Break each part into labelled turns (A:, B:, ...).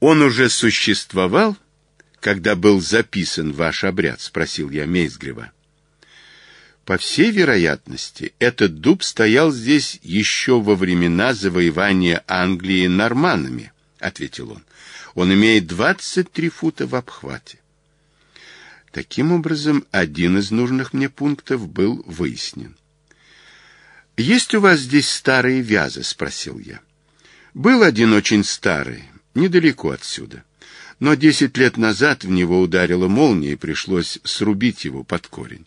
A: Он уже существовал, когда был записан ваш обряд, спросил я Мейзгрева. По всей вероятности, этот дуб стоял здесь еще во времена завоевания Англии норманами, ответил он. Он имеет 23 фута в обхвате. Таким образом, один из нужных мне пунктов был выяснен. «Есть у вас здесь старые вязы?» — спросил я. «Был один очень старый, недалеко отсюда. Но десять лет назад в него ударила молния, и пришлось срубить его под корень.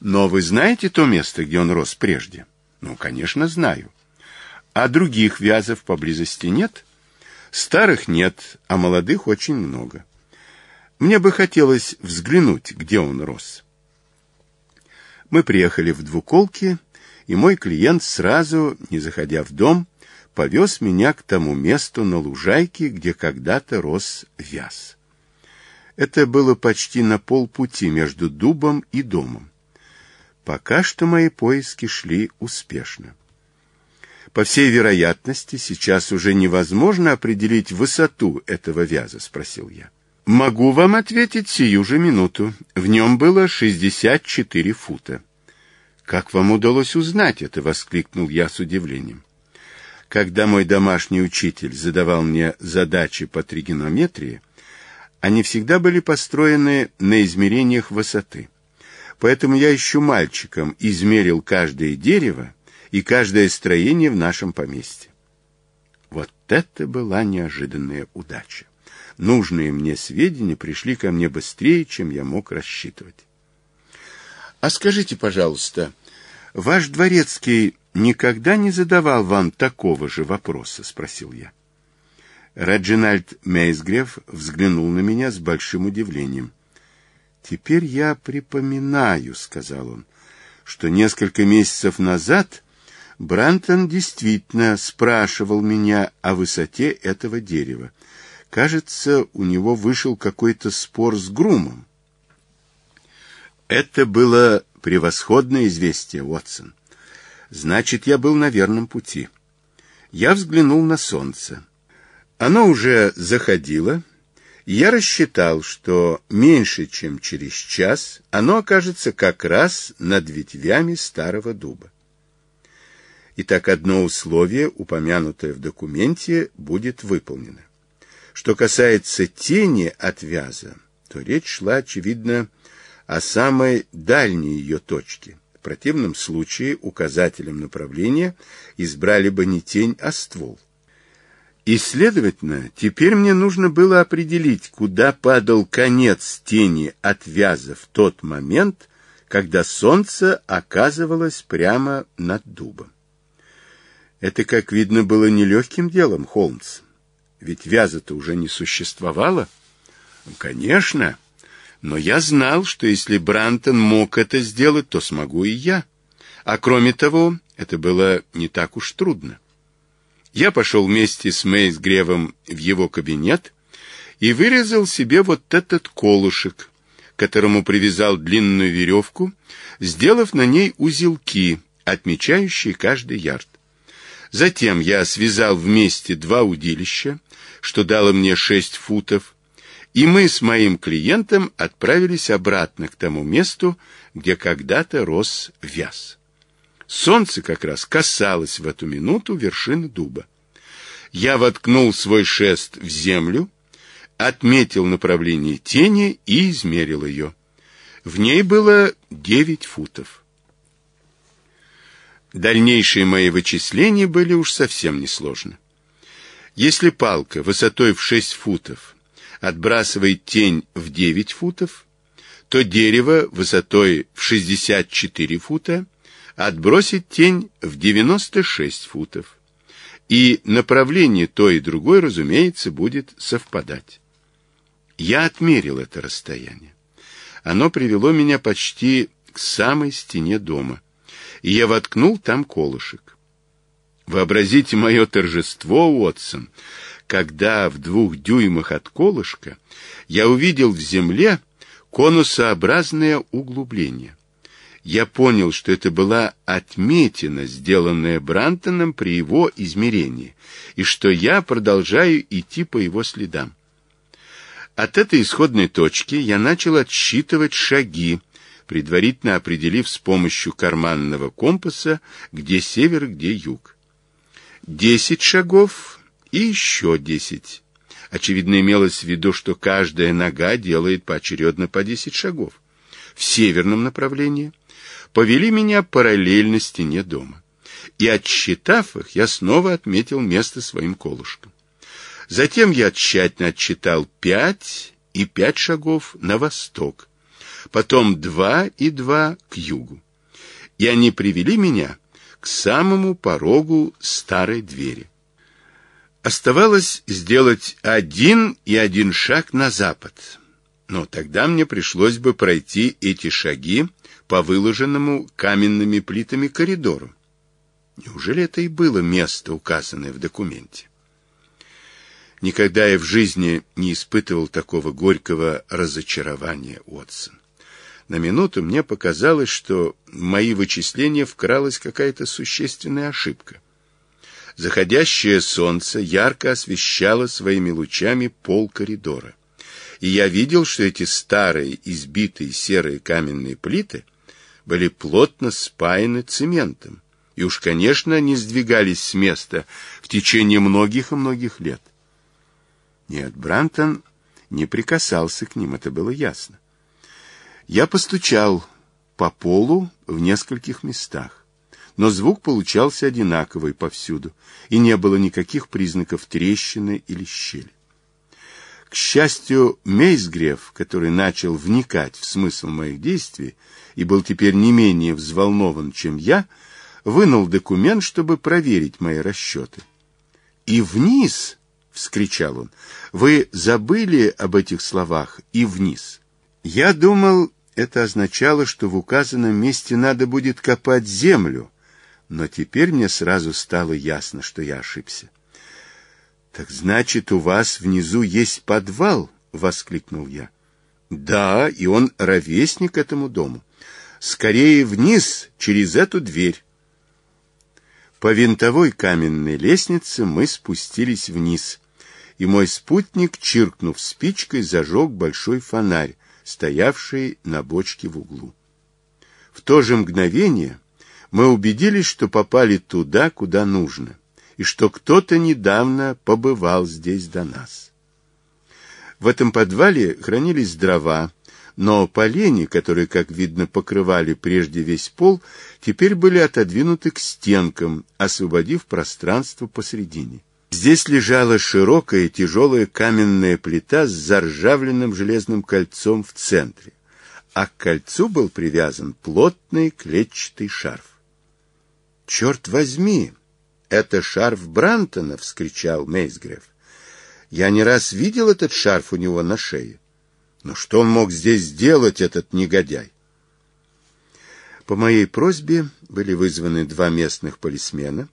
A: Но вы знаете то место, где он рос прежде? Ну, конечно, знаю. А других вязов поблизости нет? Старых нет, а молодых очень много. Мне бы хотелось взглянуть, где он рос. Мы приехали в двуколки, и мой клиент сразу, не заходя в дом, повез меня к тому месту на лужайке, где когда-то рос вяз. Это было почти на полпути между дубом и домом. Пока что мои поиски шли успешно. По всей вероятности, сейчас уже невозможно определить высоту этого вяза, спросил я. Могу вам ответить сию же минуту. В нем было 64 фута. Как вам удалось узнать это? воскликнул я с удивлением. Когда мой домашний учитель задавал мне задачи по тригонометрии, они всегда были построены на измерениях высоты. Поэтому я еще мальчиком измерил каждое дерево и каждое строение в нашем поместье. Вот это была неожиданная удача. Нужные мне сведения пришли ко мне быстрее, чем я мог рассчитывать. А скажите, пожалуйста, ваш дворецкий никогда не задавал вам такого же вопроса?» — спросил я. Реджинальд Мейсгреф взглянул на меня с большим удивлением. «Теперь я припоминаю», — сказал он, — «что несколько месяцев назад Брантон действительно спрашивал меня о высоте этого дерева. Кажется, у него вышел какой-то спор с Грумом». «Это было превосходное известие, Уотсон. Значит, я был на верном пути. Я взглянул на солнце. Оно уже заходило. Я рассчитал, что меньше, чем через час, оно окажется как раз над ветвями старого дуба. Итак, одно условие, упомянутое в документе, будет выполнено. Что касается тени от вяза, то речь шла, очевидно, о самой дальней ее точке – противном случае указателем направления избрали бы не тень, а ствол. И, следовательно, теперь мне нужно было определить, куда падал конец тени, в тот момент, когда солнце оказывалось прямо над дубом. Это, как видно, было нелегким делом, Холмс. Ведь вяза-то уже не существовало. Конечно, — но я знал, что если Брантон мог это сделать, то смогу и я. А кроме того, это было не так уж трудно. Я пошел вместе с Мэйс Гревом в его кабинет и вырезал себе вот этот колышек, которому привязал длинную веревку, сделав на ней узелки, отмечающие каждый ярд. Затем я связал вместе два удилища, что дало мне шесть футов, и мы с моим клиентом отправились обратно к тому месту, где когда-то рос вяз. Солнце как раз касалось в эту минуту вершины дуба. Я воткнул свой шест в землю, отметил направление тени и измерил ее. В ней было девять футов. Дальнейшие мои вычисления были уж совсем несложны. Если палка высотой в шесть футов отбрасывает тень в 9 футов, то дерево высотой в 64 фута отбросит тень в 96 футов. И направление то и другой, разумеется, будет совпадать. Я отмерил это расстояние. Оно привело меня почти к самой стене дома, и я воткнул там колышек. Вообразите мое торжество, Уотсон, когда в двух дюймах от колышка я увидел в земле конусообразное углубление. Я понял, что это была отметина, сделанная Брантоном при его измерении, и что я продолжаю идти по его следам. От этой исходной точки я начал отсчитывать шаги, предварительно определив с помощью карманного компаса, где север, где юг. Десять шагов и еще десять. Очевидно, имелось в виду, что каждая нога делает поочередно по десять шагов. В северном направлении повели меня параллельно стене дома. И, отсчитав их, я снова отметил место своим колышком. Затем я тщательно отсчитал пять и пять шагов на восток, потом два и два к югу. И они привели меня к самому порогу старой двери. Оставалось сделать один и один шаг на запад. Но тогда мне пришлось бы пройти эти шаги по выложенному каменными плитами коридору. Неужели это и было место, указанное в документе? Никогда я в жизни не испытывал такого горького разочарования, Уотсон. На минуту мне показалось, что в мои вычисления вкралась какая-то существенная ошибка. Заходящее солнце ярко освещало своими лучами пол коридора. И я видел, что эти старые, избитые серые каменные плиты были плотно спаяны цементом. И уж, конечно, не сдвигались с места в течение многих и многих лет. Нет, Брантон не прикасался к ним, это было ясно. Я постучал по полу в нескольких местах но звук получался одинаковый повсюду, и не было никаких признаков трещины или щели. К счастью, Мейсгреф, который начал вникать в смысл моих действий и был теперь не менее взволнован, чем я, вынул документ, чтобы проверить мои расчеты. «И вниз!» — вскричал он. «Вы забыли об этих словах «и вниз». Я думал, это означало, что в указанном месте надо будет копать землю, но теперь мне сразу стало ясно, что я ошибся. «Так значит, у вас внизу есть подвал?» — воскликнул я. «Да, и он ровесник этому дому. Скорее вниз, через эту дверь». По винтовой каменной лестнице мы спустились вниз, и мой спутник, чиркнув спичкой, зажег большой фонарь, стоявший на бочке в углу. В то же мгновение мы убедились, что попали туда, куда нужно, и что кто-то недавно побывал здесь до нас. В этом подвале хранились дрова, но полени, которые, как видно, покрывали прежде весь пол, теперь были отодвинуты к стенкам, освободив пространство посредине. Здесь лежала широкая тяжелая каменная плита с заржавленным железным кольцом в центре, а к кольцу был привязан плотный клетчатый шарф. «Черт возьми! Это шарф Брантона!» — вскричал Мейсгрев. «Я не раз видел этот шарф у него на шее. Но что он мог здесь сделать, этот негодяй?» По моей просьбе были вызваны два местных полисмена,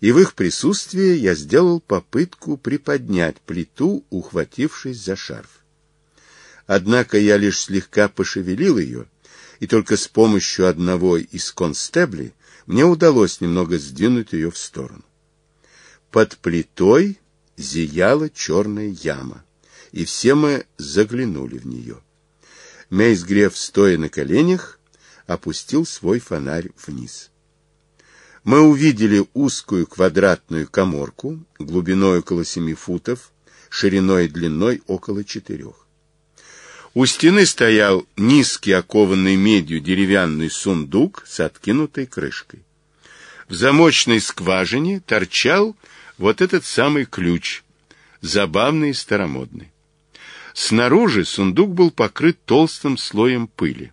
A: и в их присутствии я сделал попытку приподнять плиту, ухватившись за шарф. Однако я лишь слегка пошевелил ее, и только с помощью одного из констеблей мне удалось немного сдвинуть ее в сторону. Под плитой зияла черная яма, и все мы заглянули в нее. Мейсгреф, стоя на коленях, опустил свой фонарь вниз. Мы увидели узкую квадратную коморку, глубиной около семи футов, шириной и длиной около четырех. У стены стоял низкий окованный медью деревянный сундук с откинутой крышкой. В замочной скважине торчал вот этот самый ключ, забавный и старомодный. Снаружи сундук был покрыт толстым слоем пыли.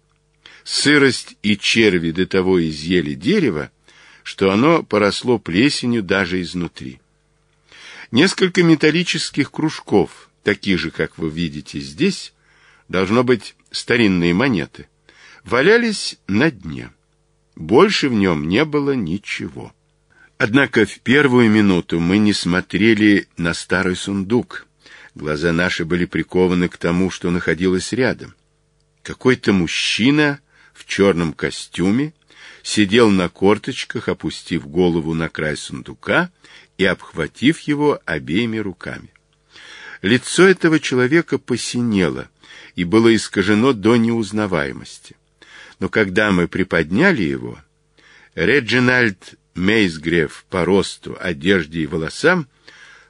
A: Сырость и черви до того изъели дерево, что оно поросло плесенью даже изнутри. Несколько металлических кружков, таких же, как вы видите здесь, должно быть, старинные монеты, валялись на дне. Больше в нем не было ничего. Однако в первую минуту мы не смотрели на старый сундук. Глаза наши были прикованы к тому, что находилось рядом. Какой-то мужчина в черном костюме сидел на корточках, опустив голову на край сундука и обхватив его обеими руками. Лицо этого человека посинело и было искажено до неузнаваемости. Но когда мы приподняли его, Реджинальд Мейсгрев по росту, одежде и волосам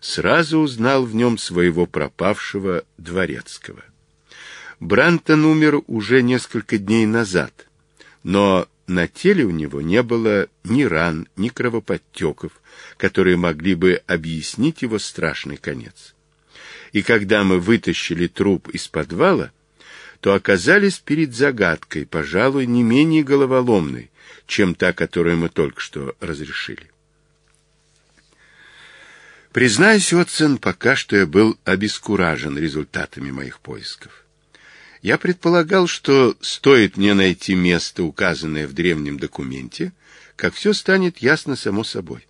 A: сразу узнал в нем своего пропавшего дворецкого. Брантон умер уже несколько дней назад, но на теле у него не было ни ран, ни кровоподтеков, которые могли бы объяснить его страшный конец и когда мы вытащили труп из подвала, то оказались перед загадкой, пожалуй, не менее головоломной, чем та, которую мы только что разрешили. Признаюсь, Отсон, пока что я был обескуражен результатами моих поисков. Я предполагал, что стоит мне найти место, указанное в древнем документе, как все станет ясно само собой.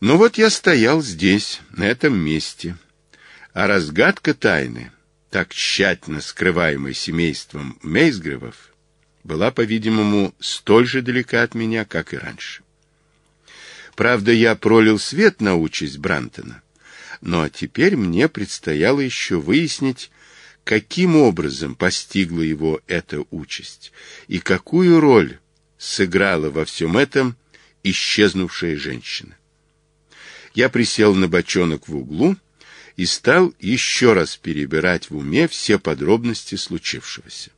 A: Но вот я стоял здесь, на этом месте, а разгадка тайны, так тщательно скрываемой семейством Мейсгревов, была, по-видимому, столь же далека от меня, как и раньше. Правда, я пролил свет на участь Брантона, но теперь мне предстояло еще выяснить, каким образом постигла его эта участь и какую роль сыграла во всем этом исчезнувшая женщина. Я присел на бочонок в углу и стал еще раз перебирать в уме все подробности случившегося.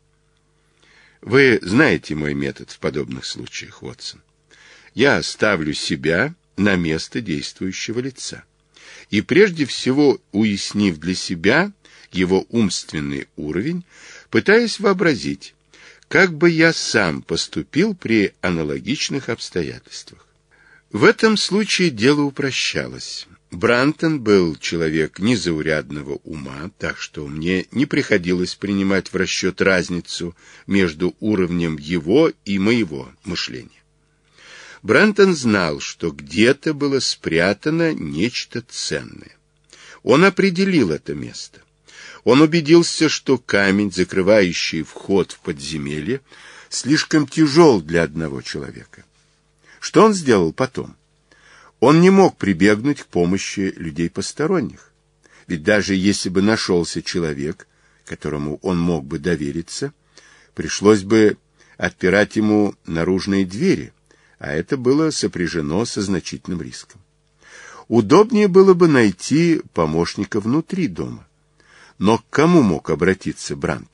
A: Вы знаете мой метод в подобных случаях, Уотсон. Я ставлю себя на место действующего лица. И прежде всего, уяснив для себя его умственный уровень, пытаясь вообразить, как бы я сам поступил при аналогичных обстоятельствах. В этом случае дело упрощалось. Брантон был человек незаурядного ума, так что мне не приходилось принимать в расчет разницу между уровнем его и моего мышления. Брантон знал, что где-то было спрятано нечто ценное. Он определил это место. Он убедился, что камень, закрывающий вход в подземелье, слишком тяжел для одного человека. Что он сделал потом? Он не мог прибегнуть к помощи людей посторонних. Ведь даже если бы нашелся человек, которому он мог бы довериться, пришлось бы отпирать ему наружные двери, а это было сопряжено со значительным риском. Удобнее было бы найти помощника внутри дома. Но к кому мог обратиться Брант?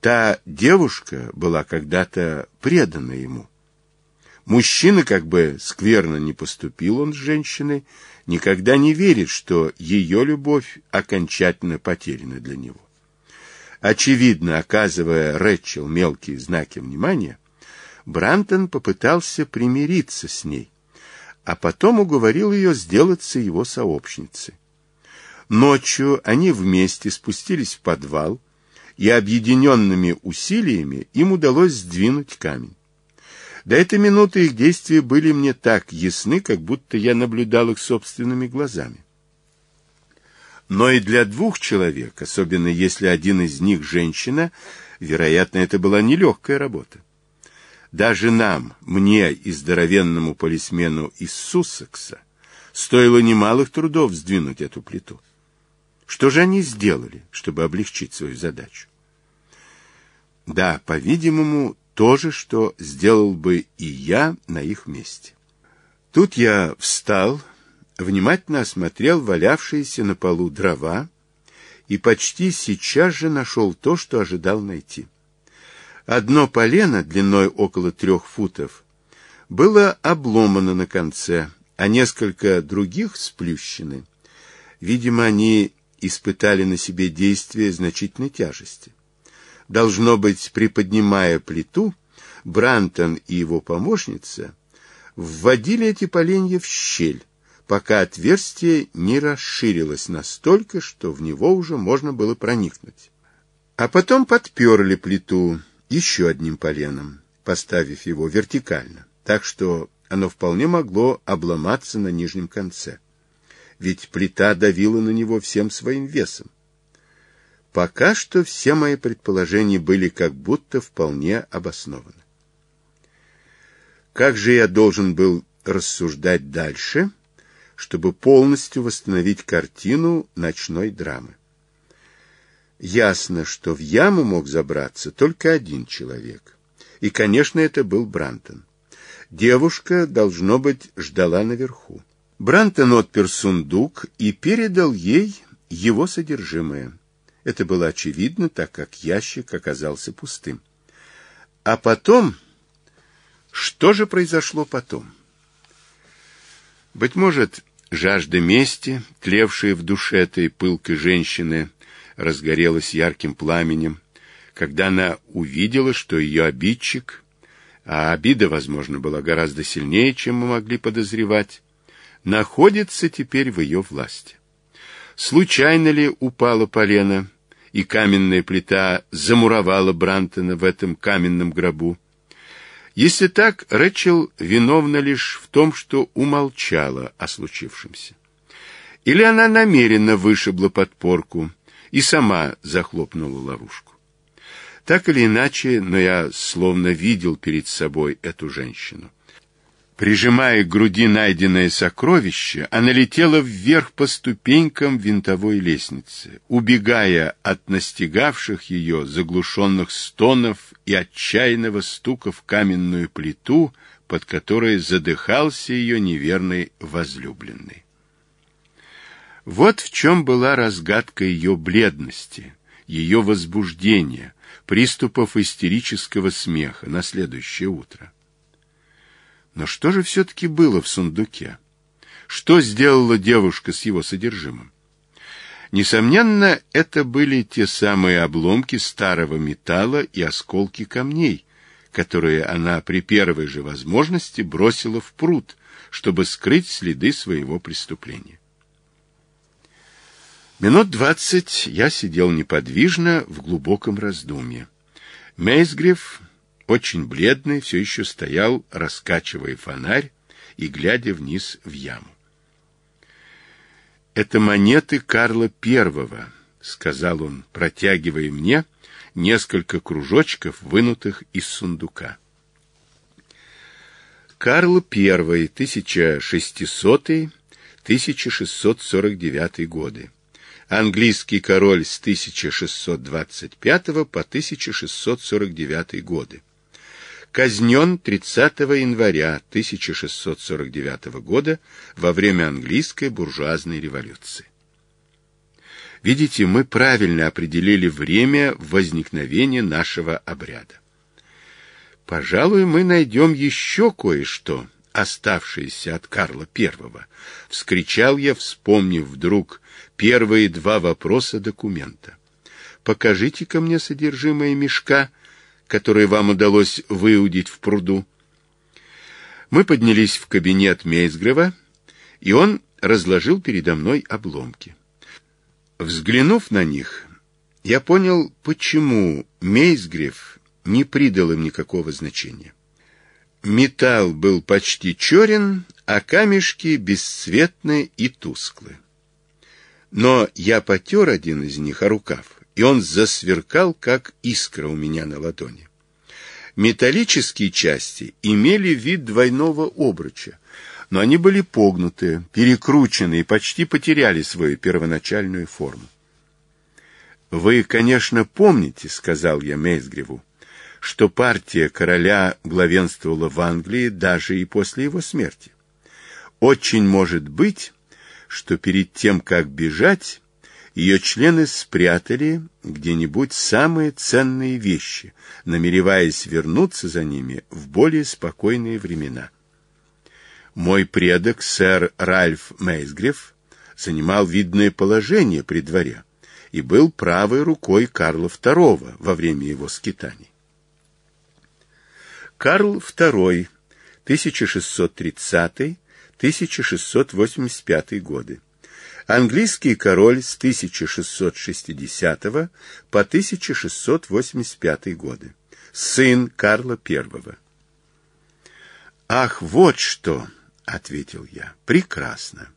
A: Та девушка была когда-то предана ему. Мужчина, как бы скверно не поступил он с женщиной, никогда не верит, что ее любовь окончательно потеряна для него. Очевидно, оказывая Рэтчел мелкие знаки внимания, Брантон попытался примириться с ней, а потом уговорил ее сделаться его сообщницей. Ночью они вместе спустились в подвал, и объединенными усилиями им удалось сдвинуть камень. До этой минуты их действия были мне так ясны, как будто я наблюдал их собственными глазами. Но и для двух человек, особенно если один из них женщина, вероятно, это была нелегкая работа. Даже нам, мне и здоровенному полисмену из Суссекса, стоило немалых трудов сдвинуть эту плиту. Что же они сделали, чтобы облегчить свою задачу? Да, по-видимому, то же, что сделал бы и я на их месте. Тут я встал, внимательно осмотрел валявшиеся на полу дрова и почти сейчас же нашел то, что ожидал найти. Одно полено длиной около трех футов было обломано на конце, а несколько других сплющены. Видимо, они испытали на себе действие значительной тяжести должно быть, приподнимая плиту, Брантон и его помощница вводили эти поленья в щель, пока отверстие не расширилось настолько, что в него уже можно было проникнуть. А потом подперли плиту еще одним поленом, поставив его вертикально, так что оно вполне могло обломаться на нижнем конце. Ведь плита давила на него всем своим весом. Пока что все мои предположения были как будто вполне обоснованы. Как же я должен был рассуждать дальше, чтобы полностью восстановить картину ночной драмы? Ясно, что в яму мог забраться только один человек. И, конечно, это был Брантон. Девушка, должно быть, ждала наверху. Брантон отпер сундук и передал ей его содержимое. Это было очевидно, так как ящик оказался пустым. А потом... Что же произошло потом? Быть может, жажда мести, тлевшая в душе этой пылкой женщины, разгорелась ярким пламенем, когда она увидела, что ее обидчик, а обида, возможно, была гораздо сильнее, чем мы могли подозревать, находится теперь в ее власти. Случайно ли упала полена? и каменная плита замуровала Брантона в этом каменном гробу. Если так, Рэчел виновна лишь в том, что умолчала о случившемся. Или она намеренно вышибла подпорку и сама захлопнула ловушку. Так или иначе, но я словно видел перед собой эту женщину прижимая к груди найденное сокровище, она летела вверх по ступенькам винтовой лестницы, убегая от настигавших ее заглушенных стонов и отчаянного стука в каменную плиту, под которой задыхался ее неверный возлюбленный. Вот в чем была разгадка ее бледности, ее возбуждения, приступов истерического смеха на следующее утро. Но что же все-таки было в сундуке? Что сделала девушка с его содержимым? Несомненно, это были те самые обломки старого металла и осколки камней, которые она при первой же возможности бросила в пруд, чтобы скрыть следы своего преступления. Минут двадцать я сидел неподвижно в глубоком раздумье. Мейсгриф очень бледный, все еще стоял, раскачивая фонарь и глядя вниз в яму. «Это монеты Карла Первого», — сказал он, протягивая мне несколько кружочков, вынутых из сундука. Карл I, 1600-1649 годы. Английский король с 1625 по 1649 годы казнен 30 января 1649 года во время английской буржуазной революции. Видите, мы правильно определили время возникновения нашего обряда. Пожалуй, мы найдем еще кое-что, оставшееся от Карла I, — вскричал я, вспомнив вдруг первые два вопроса документа. «Покажите-ка мне содержимое мешка», которые вам удалось выудить в пруду. Мы поднялись в кабинет Мейсгрева, и он разложил передо мной обломки. Взглянув на них, я понял, почему Мейсгрев не придал им никакого значения. Металл был почти черен, а камешки бесцветны и тусклы. Но я потер один из них о рукав и он засверкал, как искра у меня на ладони. Металлические части имели вид двойного обруча, но они были погнуты, перекручены и почти потеряли свою первоначальную форму. «Вы, конечно, помните, — сказал я Мейсгреву, — что партия короля главенствовала в Англии даже и после его смерти. Очень может быть, что перед тем, как бежать, ее члены спрятали где-нибудь самые ценные вещи, намереваясь вернуться за ними в более спокойные времена. Мой предок, сэр Ральф Мейсгрев, занимал видное положение при дворе и был правой рукой Карла II во время его скитаний. Карл II, 1630-1685 годы Английский король с 1660 по 1685 годы. Сын Карла I. «Ах, вот что!» — ответил я. «Прекрасно.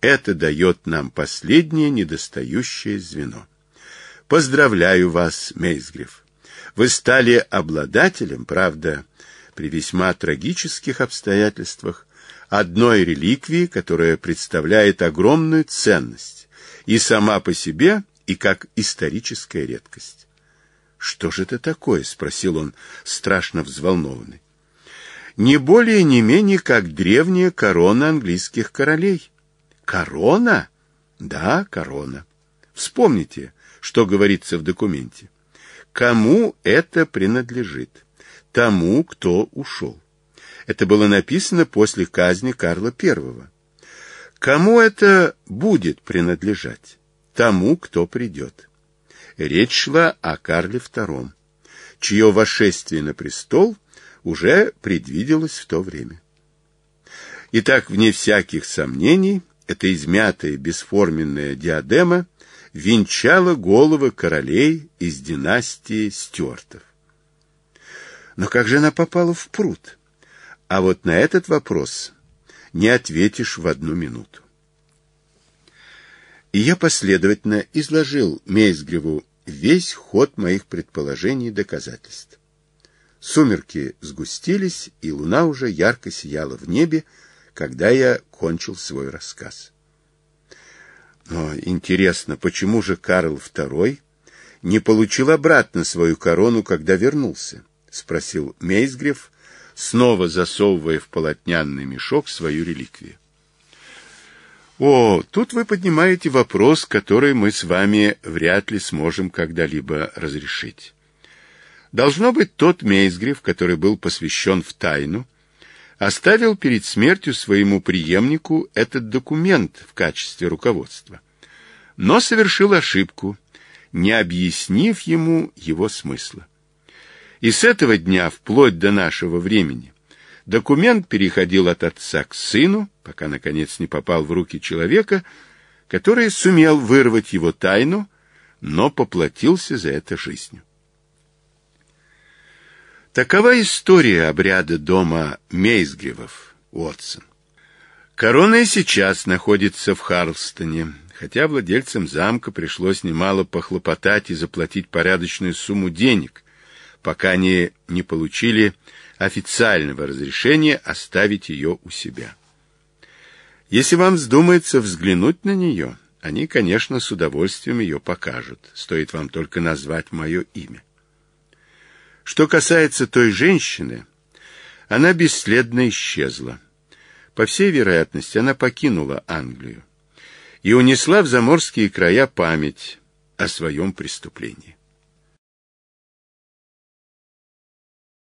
A: Это дает нам последнее недостающее звено. Поздравляю вас, Мейсгриф. Вы стали обладателем, правда, при весьма трагических обстоятельствах, одной реликвии, которая представляет огромную ценность и сама по себе, и как историческая редкость. «Что же это такое?» — спросил он, страшно взволнованный. «Не более, не менее, как древняя корона английских королей». «Корона?» «Да, корона. Вспомните, что говорится в документе. Кому это принадлежит? Тому, кто ушел». Это было написано после казни Карла I. Кому это будет принадлежать? Тому, кто придет. Речь шла о Карле II, чье вошествие на престол уже предвиделось в то время. Итак, вне всяких сомнений, эта измятая бесформенная диадема венчала головы королей из династии Стюартов. Но как же она попала в пруд? — а вот на этот вопрос не ответишь в одну минуту. И я последовательно изложил Мейсгреву весь ход моих предположений и доказательств. Сумерки сгустились, и луна уже ярко сияла в небе, когда я кончил свой рассказ. Но интересно, почему же Карл II не получил обратно свою корону, когда вернулся? — спросил Мейсгрев, снова засовывая в полотнянный мешок свою реликвию. О, тут вы поднимаете вопрос, который мы с вами вряд ли сможем когда-либо разрешить. Должно быть, тот Мейсгриф, который был посвящен в тайну, оставил перед смертью своему преемнику этот документ в качестве руководства, но совершил ошибку, не объяснив ему его смысла. И с этого дня, вплоть до нашего времени, документ переходил от отца к сыну, пока, наконец, не попал в руки человека, который сумел вырвать его тайну, но поплатился за это жизнью. Такова история обряда дома Мейсгревов, Уотсон. Корона и сейчас находится в Харлстоне, хотя владельцам замка пришлось немало похлопотать и заплатить порядочную сумму денег, пока они не получили официального разрешения оставить ее у себя. Если вам вздумается взглянуть на нее, они, конечно, с удовольствием ее покажут, стоит вам только назвать мое имя. Что касается той женщины, она бесследно исчезла. По всей вероятности, она покинула Англию и унесла в заморские края память о своем преступлении.